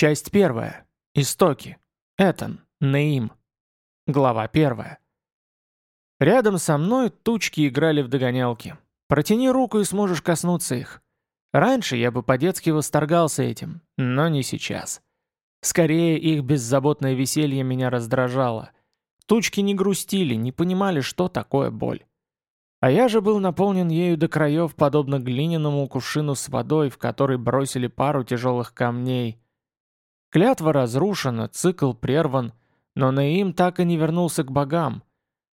Часть первая. Истоки. Этан. Наим. Глава первая. Рядом со мной тучки играли в догонялки. Протяни руку и сможешь коснуться их. Раньше я бы по-детски восторгался этим, но не сейчас. Скорее, их беззаботное веселье меня раздражало. Тучки не грустили, не понимали, что такое боль. А я же был наполнен ею до краев, подобно глиняному кувшину с водой, в который бросили пару тяжелых камней. Клятва разрушена, цикл прерван, но Наим так и не вернулся к богам.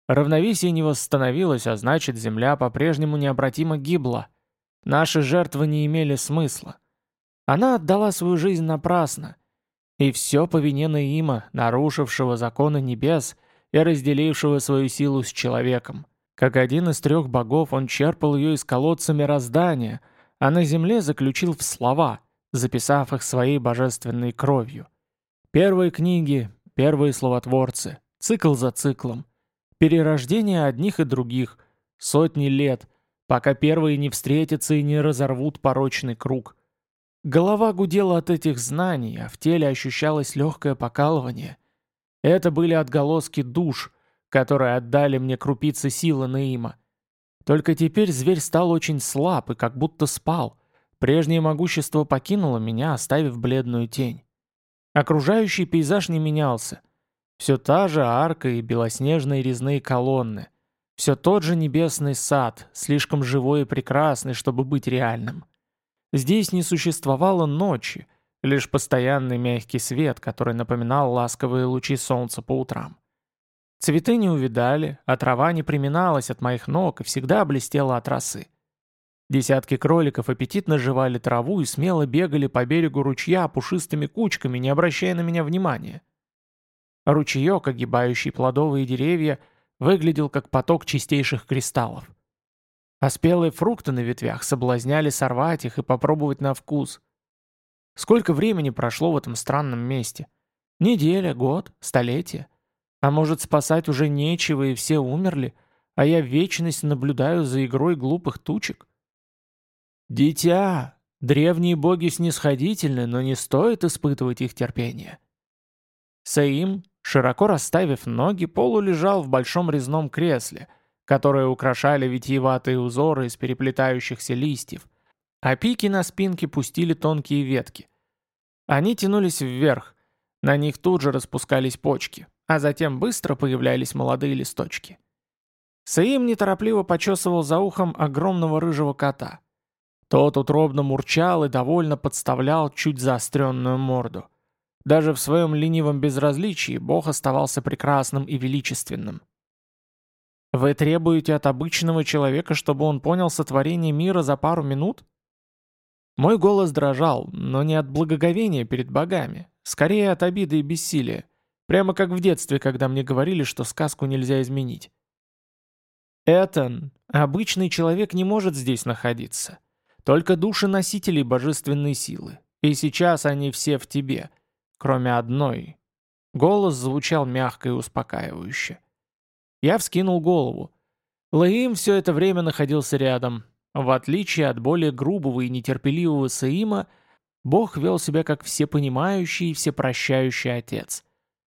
Равновесие не восстановилось, а значит, земля по-прежнему необратимо гибла. Наши жертвы не имели смысла. Она отдала свою жизнь напрасно. И все по вине Наима, нарушившего законы небес и разделившего свою силу с человеком. Как один из трех богов он черпал ее из колодца мироздания, а на земле заключил в слова, записав их своей божественной кровью. Первые книги, первые словотворцы, цикл за циклом, перерождение одних и других, сотни лет, пока первые не встретятся и не разорвут порочный круг. Голова гудела от этих знаний, а в теле ощущалось легкое покалывание. Это были отголоски душ — которые отдали мне крупицы силы Наима. Только теперь зверь стал очень слаб и как будто спал. Прежнее могущество покинуло меня, оставив бледную тень. Окружающий пейзаж не менялся. Все та же арка и белоснежные резные колонны. Все тот же небесный сад, слишком живой и прекрасный, чтобы быть реальным. Здесь не существовало ночи, лишь постоянный мягкий свет, который напоминал ласковые лучи солнца по утрам. Цветы не увидали, а трава не приминалась от моих ног и всегда блестела от росы. Десятки кроликов аппетитно жевали траву и смело бегали по берегу ручья пушистыми кучками, не обращая на меня внимания. Ручеек, огибающий плодовые деревья, выглядел как поток чистейших кристаллов. А спелые фрукты на ветвях соблазняли сорвать их и попробовать на вкус. Сколько времени прошло в этом странном месте? Неделя, год, столетие? А может, спасать уже нечего и все умерли, а я вечность наблюдаю за игрой глупых тучек? Дитя! Древние боги снисходительны, но не стоит испытывать их терпение. Саим, широко расставив ноги, полулежал в большом резном кресле, которое украшали витиеватые узоры из переплетающихся листьев, а пики на спинке пустили тонкие ветки. Они тянулись вверх, на них тут же распускались почки а затем быстро появлялись молодые листочки. Саим неторопливо почесывал за ухом огромного рыжего кота. Тот утробно мурчал и довольно подставлял чуть заостренную морду. Даже в своем ленивом безразличии бог оставался прекрасным и величественным. «Вы требуете от обычного человека, чтобы он понял сотворение мира за пару минут?» Мой голос дрожал, но не от благоговения перед богами, скорее от обиды и бессилия. Прямо как в детстве, когда мне говорили, что сказку нельзя изменить. Этан, обычный человек не может здесь находиться. Только души носителей божественной силы. И сейчас они все в тебе, кроме одной. Голос звучал мягко и успокаивающе. Я вскинул голову. Лаим все это время находился рядом. В отличие от более грубого и нетерпеливого Саима, Бог вел себя как всепонимающий и всепрощающий отец.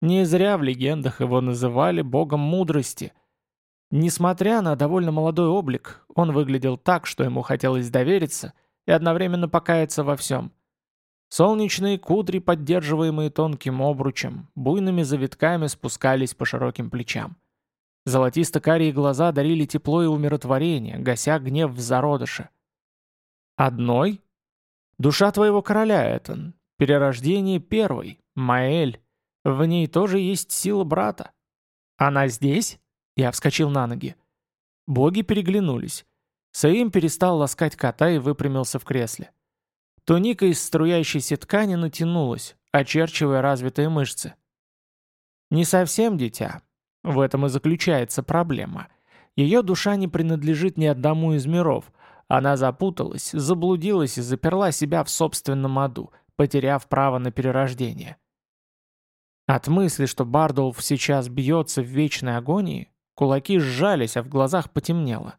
Не зря в легендах его называли богом мудрости. Несмотря на довольно молодой облик, он выглядел так, что ему хотелось довериться и одновременно покаяться во всем. Солнечные кудри, поддерживаемые тонким обручем, буйными завитками спускались по широким плечам. Золотисто-карие глаза дарили тепло и умиротворение, гася гнев в зародыше. «Одной? Душа твоего короля, Этан. Перерождение первой. Маэль. В ней тоже есть сила брата. Она здесь? Я вскочил на ноги. Боги переглянулись. Саим перестал ласкать кота и выпрямился в кресле. Туника из струящейся ткани натянулась, очерчивая развитые мышцы. Не совсем дитя. В этом и заключается проблема. Ее душа не принадлежит ни одному из миров. Она запуталась, заблудилась и заперла себя в собственном аду, потеряв право на перерождение. От мысли, что Бардолф сейчас бьется в вечной агонии, кулаки сжались, а в глазах потемнело.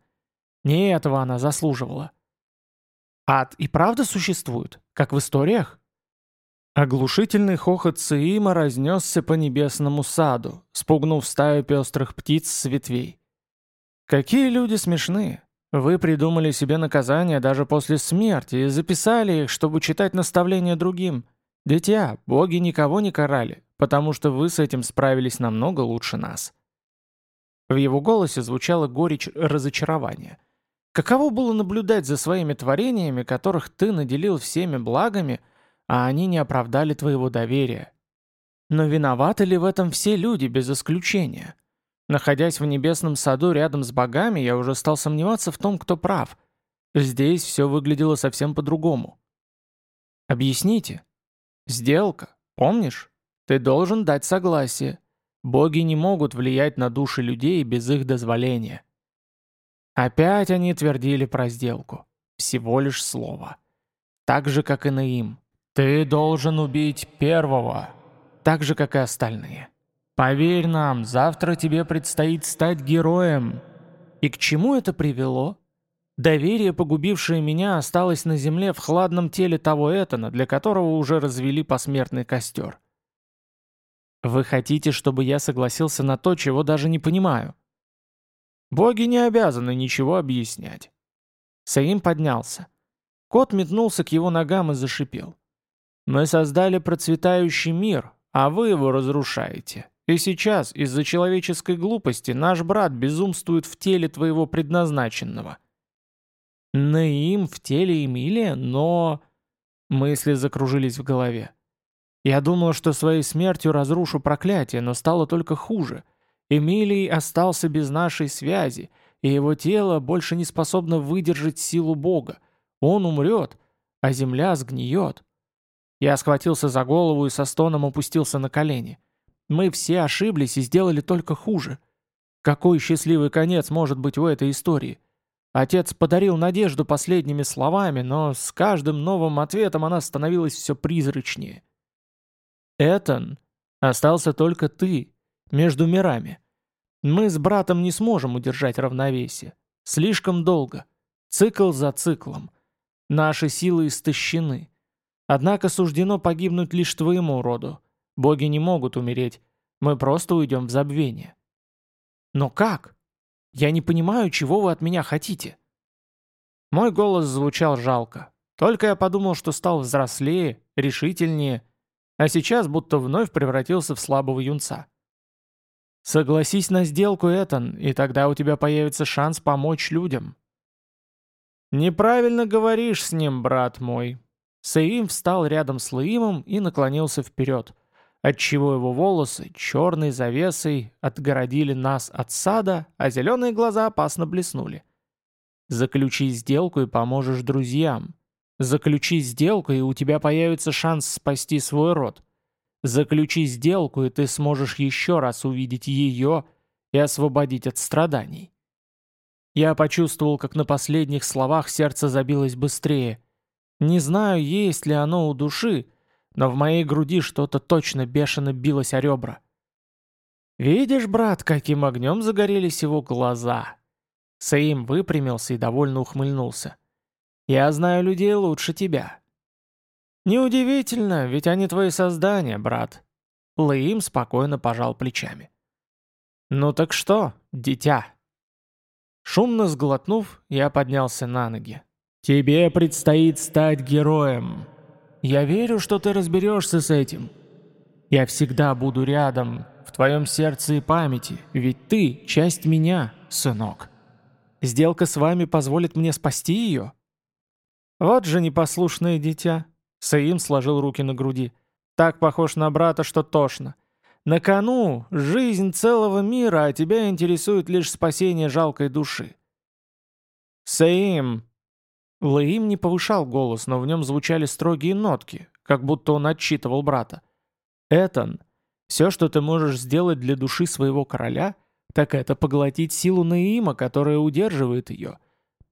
Не этого она заслуживала. Ад и правда существует, как в историях? Оглушительный хохот Циима разнесся по небесному саду, спугнув стаю пестрых птиц с ветвей. «Какие люди смешные! Вы придумали себе наказание даже после смерти и записали их, чтобы читать наставления другим. Дитя, боги никого не карали, потому что вы с этим справились намного лучше нас». В его голосе звучала горечь разочарования. Каково было наблюдать за своими творениями, которых ты наделил всеми благами, — а они не оправдали твоего доверия. Но виноваты ли в этом все люди, без исключения? Находясь в небесном саду рядом с богами, я уже стал сомневаться в том, кто прав. Здесь все выглядело совсем по-другому. Объясните. Сделка, помнишь? Ты должен дать согласие. Боги не могут влиять на души людей без их дозволения. Опять они твердили про сделку. Всего лишь слово. Так же, как и Наим. «Ты должен убить первого, так же, как и остальные. Поверь нам, завтра тебе предстоит стать героем». И к чему это привело? Доверие, погубившее меня, осталось на земле в хладном теле того Этана, для которого уже развели посмертный костер. Вы хотите, чтобы я согласился на то, чего даже не понимаю? Боги не обязаны ничего объяснять. Саим поднялся. Кот метнулся к его ногам и зашипел. Мы создали процветающий мир, а вы его разрушаете. И сейчас, из-за человеческой глупости, наш брат безумствует в теле твоего предназначенного. Наим в теле Эмилия, но... Мысли закружились в голове. Я думал, что своей смертью разрушу проклятие, но стало только хуже. Эмилий остался без нашей связи, и его тело больше не способно выдержать силу Бога. Он умрет, а земля сгниет. Я схватился за голову и со стоном опустился на колени. Мы все ошиблись и сделали только хуже. Какой счастливый конец может быть у этой истории? Отец подарил надежду последними словами, но с каждым новым ответом она становилась все призрачнее. «Этан, остался только ты, между мирами. Мы с братом не сможем удержать равновесие. Слишком долго. Цикл за циклом. Наши силы истощены. Однако суждено погибнуть лишь твоему роду. Боги не могут умереть. Мы просто уйдем в забвение. Но как? Я не понимаю, чего вы от меня хотите. Мой голос звучал жалко. Только я подумал, что стал взрослее, решительнее, а сейчас будто вновь превратился в слабого юнца. Согласись на сделку, Этан, и тогда у тебя появится шанс помочь людям. Неправильно говоришь с ним, брат мой, Саим встал рядом с Лаимом и наклонился вперед, отчего его волосы черной завесой отгородили нас от сада, а зеленые глаза опасно блеснули. «Заключи сделку и поможешь друзьям. Заключи сделку, и у тебя появится шанс спасти свой род. Заключи сделку, и ты сможешь еще раз увидеть ее и освободить от страданий». Я почувствовал, как на последних словах сердце забилось быстрее – не знаю, есть ли оно у души, но в моей груди что-то точно бешено билось о ребра. «Видишь, брат, каким огнем загорелись его глаза!» Саим выпрямился и довольно ухмыльнулся. «Я знаю людей лучше тебя». «Неудивительно, ведь они твои создания, брат». Лаим спокойно пожал плечами. «Ну так что, дитя?» Шумно сглотнув, я поднялся на ноги. Тебе предстоит стать героем. Я верю, что ты разберешься с этим. Я всегда буду рядом, в твоем сердце и памяти, ведь ты — часть меня, сынок. Сделка с вами позволит мне спасти ее? Вот же непослушное дитя. Саим сложил руки на груди. Так похож на брата, что тошно. На кону жизнь целого мира, а тебя интересует лишь спасение жалкой души. «Саим!» Лаим не повышал голос, но в нем звучали строгие нотки, как будто он отчитывал брата. «Этан, все, что ты можешь сделать для души своего короля, так это поглотить силу Наима, которая удерживает ее.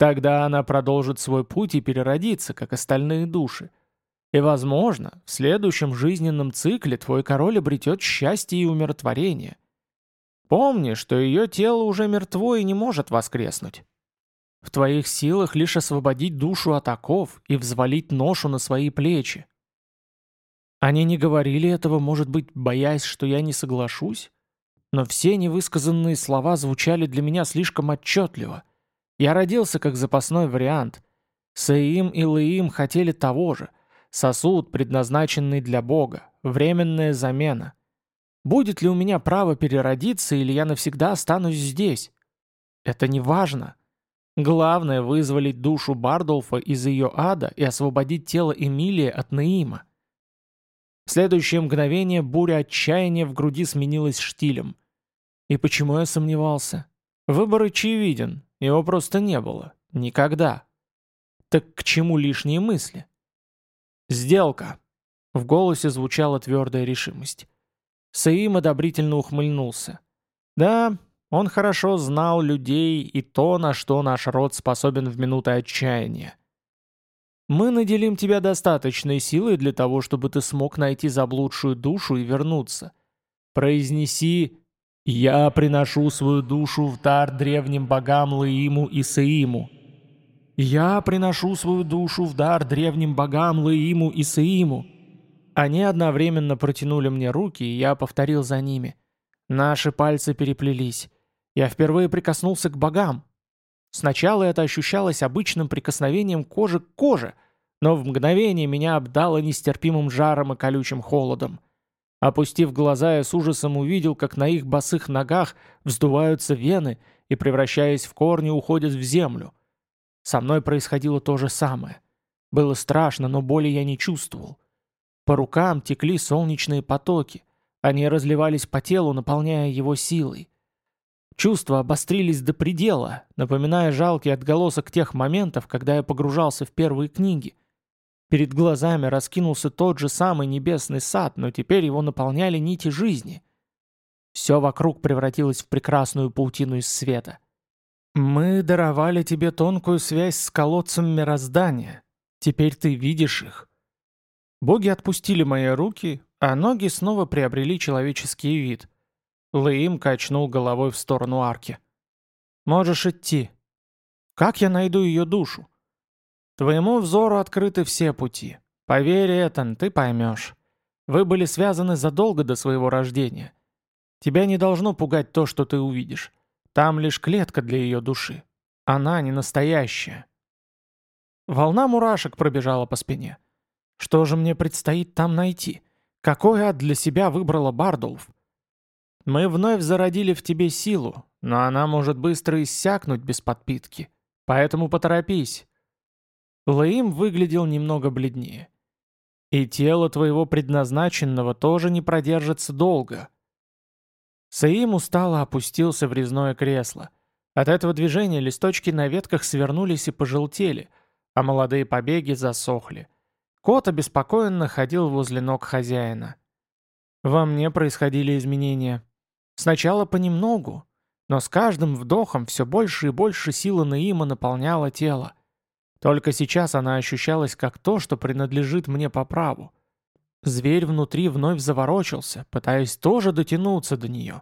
Тогда она продолжит свой путь и переродится, как остальные души. И, возможно, в следующем жизненном цикле твой король обретет счастье и умиротворение. Помни, что ее тело уже мертво и не может воскреснуть. В твоих силах лишь освободить душу от оков и взвалить ношу на свои плечи. Они не говорили этого, может быть, боясь, что я не соглашусь? Но все невысказанные слова звучали для меня слишком отчетливо. Я родился как запасной вариант. Саим и Лаим хотели того же. Сосуд, предназначенный для Бога. Временная замена. Будет ли у меня право переродиться, или я навсегда останусь здесь? Это не важно. Главное — вызволить душу Бардолфа из ее ада и освободить тело Эмилии от Наима. В следующее мгновение буря отчаяния в груди сменилась штилем. И почему я сомневался? Выбор очевиден, его просто не было. Никогда. Так к чему лишние мысли? «Сделка!» В голосе звучала твердая решимость. Саим одобрительно ухмыльнулся. «Да, он хорошо знал людей и то, на что наш род способен в минуты отчаяния. Мы наделим тебя достаточной силой для того, чтобы ты смог найти заблудшую душу и вернуться. Произнеси «Я приношу свою душу в дар древним богам Лаиму и Саиму». «Я приношу свою душу в дар древним богам Лаиму и Саиму». Они одновременно протянули мне руки, и я повторил за ними. Наши пальцы переплелись. Я впервые прикоснулся к богам. Сначала это ощущалось обычным прикосновением кожи к коже, но в мгновение меня обдало нестерпимым жаром и колючим холодом. Опустив глаза, я с ужасом увидел, как на их босых ногах вздуваются вены и, превращаясь в корни, уходят в землю. Со мной происходило то же самое. Было страшно, но боли я не чувствовал. По рукам текли солнечные потоки. Они разливались по телу, наполняя его силой. Чувства обострились до предела, напоминая жалкий отголосок тех моментов, когда я погружался в первые книги. Перед глазами раскинулся тот же самый небесный сад, но теперь его наполняли нити жизни. Все вокруг превратилось в прекрасную паутину из света. «Мы даровали тебе тонкую связь с колодцем мироздания. Теперь ты видишь их». Боги отпустили мои руки, а ноги снова приобрели человеческий вид. Лаим качнул головой в сторону арки. «Можешь идти. Как я найду ее душу?» «Твоему взору открыты все пути. Поверь, Этан, ты поймешь. Вы были связаны задолго до своего рождения. Тебя не должно пугать то, что ты увидишь. Там лишь клетка для ее души. Она не настоящая». Волна мурашек пробежала по спине. «Что же мне предстоит там найти? Какой ад для себя выбрала Бардулф?» Мы вновь зародили в тебе силу, но она может быстро иссякнуть без подпитки. Поэтому поторопись». Лаим выглядел немного бледнее. «И тело твоего предназначенного тоже не продержится долго». Саим устало опустился в резное кресло. От этого движения листочки на ветках свернулись и пожелтели, а молодые побеги засохли. Кот обеспокоенно ходил возле ног хозяина. Во мне происходили изменения. Сначала понемногу, но с каждым вдохом все больше и больше сила Наима наполняла тело. Только сейчас она ощущалась как то, что принадлежит мне по праву. Зверь внутри вновь заворочился, пытаясь тоже дотянуться до нее.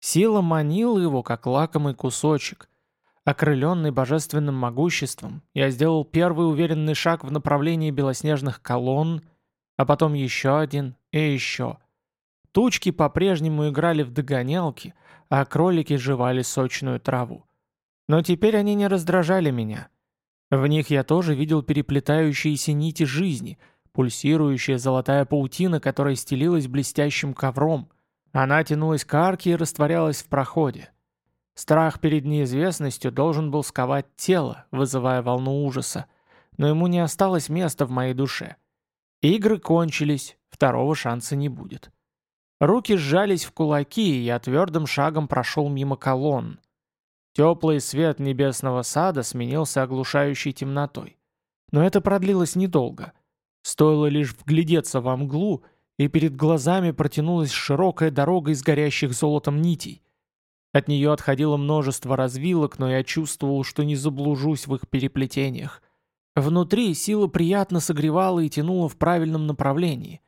Сила манила его, как лакомый кусочек. Окрыленный божественным могуществом, я сделал первый уверенный шаг в направлении белоснежных колонн, а потом еще один и еще — Тучки по-прежнему играли в догонялки, а кролики жевали сочную траву. Но теперь они не раздражали меня. В них я тоже видел переплетающиеся нити жизни, пульсирующая золотая паутина, которая стелилась блестящим ковром. Она тянулась к арке и растворялась в проходе. Страх перед неизвестностью должен был сковать тело, вызывая волну ужаса, но ему не осталось места в моей душе. Игры кончились, второго шанса не будет. Руки сжались в кулаки, и я твердым шагом прошел мимо колонн. Теплый свет небесного сада сменился оглушающей темнотой. Но это продлилось недолго. Стоило лишь вглядеться во мглу, и перед глазами протянулась широкая дорога из горящих золотом нитей. От нее отходило множество развилок, но я чувствовал, что не заблужусь в их переплетениях. Внутри сила приятно согревала и тянула в правильном направлении.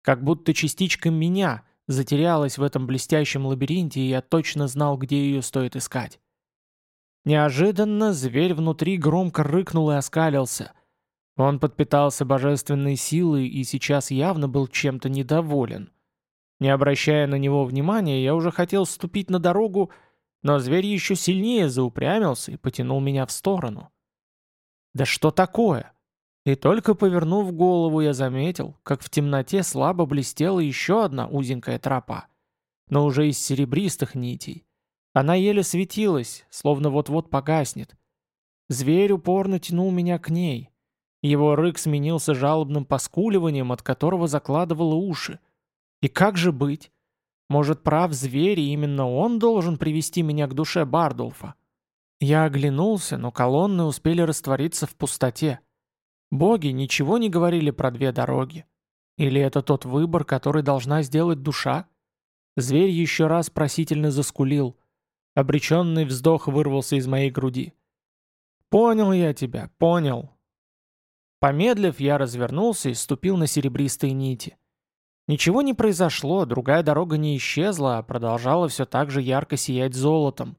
Как будто частичка меня — затерялась в этом блестящем лабиринте, и я точно знал, где ее стоит искать. Неожиданно зверь внутри громко рыкнул и оскалился. Он подпитался божественной силой и сейчас явно был чем-то недоволен. Не обращая на него внимания, я уже хотел ступить на дорогу, но зверь еще сильнее заупрямился и потянул меня в сторону. «Да что такое?» И только повернув голову, я заметил, как в темноте слабо блестела еще одна узенькая тропа, но уже из серебристых нитей. Она еле светилась, словно вот-вот погаснет. Зверь упорно тянул меня к ней. Его рык сменился жалобным поскуливанием, от которого закладывало уши. И как же быть? Может, прав зверь, и именно он должен привести меня к душе Бардулфа? Я оглянулся, но колонны успели раствориться в пустоте. Боги ничего не говорили про две дороги. Или это тот выбор, который должна сделать душа? Зверь еще раз просительно заскулил. Обреченный вздох вырвался из моей груди. «Понял я тебя, понял». Помедлив, я развернулся и ступил на серебристые нити. Ничего не произошло, другая дорога не исчезла, а продолжала все так же ярко сиять золотом.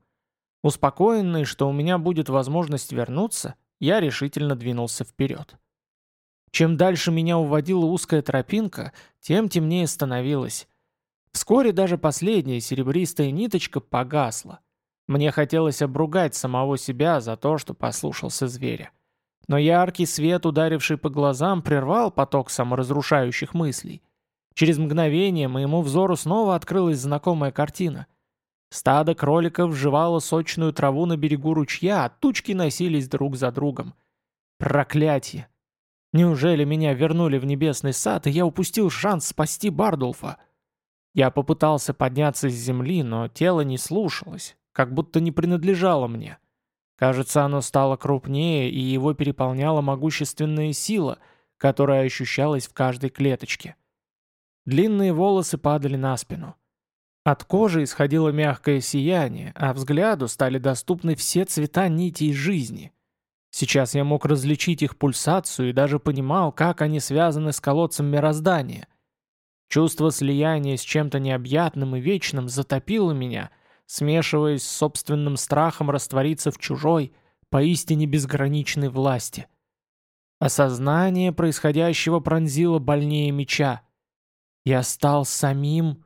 Успокоенный, что у меня будет возможность вернуться, я решительно двинулся вперед. Чем дальше меня уводила узкая тропинка, тем темнее становилось. Вскоре даже последняя серебристая ниточка погасла. Мне хотелось обругать самого себя за то, что послушался зверя. Но яркий свет, ударивший по глазам, прервал поток саморазрушающих мыслей. Через мгновение моему взору снова открылась знакомая картина. Стадо кроликов жевало сочную траву на берегу ручья, а тучки носились друг за другом. Проклятие! Неужели меня вернули в небесный сад, и я упустил шанс спасти Бардулфа? Я попытался подняться с земли, но тело не слушалось, как будто не принадлежало мне. Кажется, оно стало крупнее, и его переполняла могущественная сила, которая ощущалась в каждой клеточке. Длинные волосы падали на спину. От кожи исходило мягкое сияние, а взгляду стали доступны все цвета нитей жизни. Сейчас я мог различить их пульсацию и даже понимал, как они связаны с колодцем мироздания. Чувство слияния с чем-то необъятным и вечным затопило меня, смешиваясь с собственным страхом раствориться в чужой, поистине безграничной власти. Осознание происходящего пронзило больнее меча. Я стал самим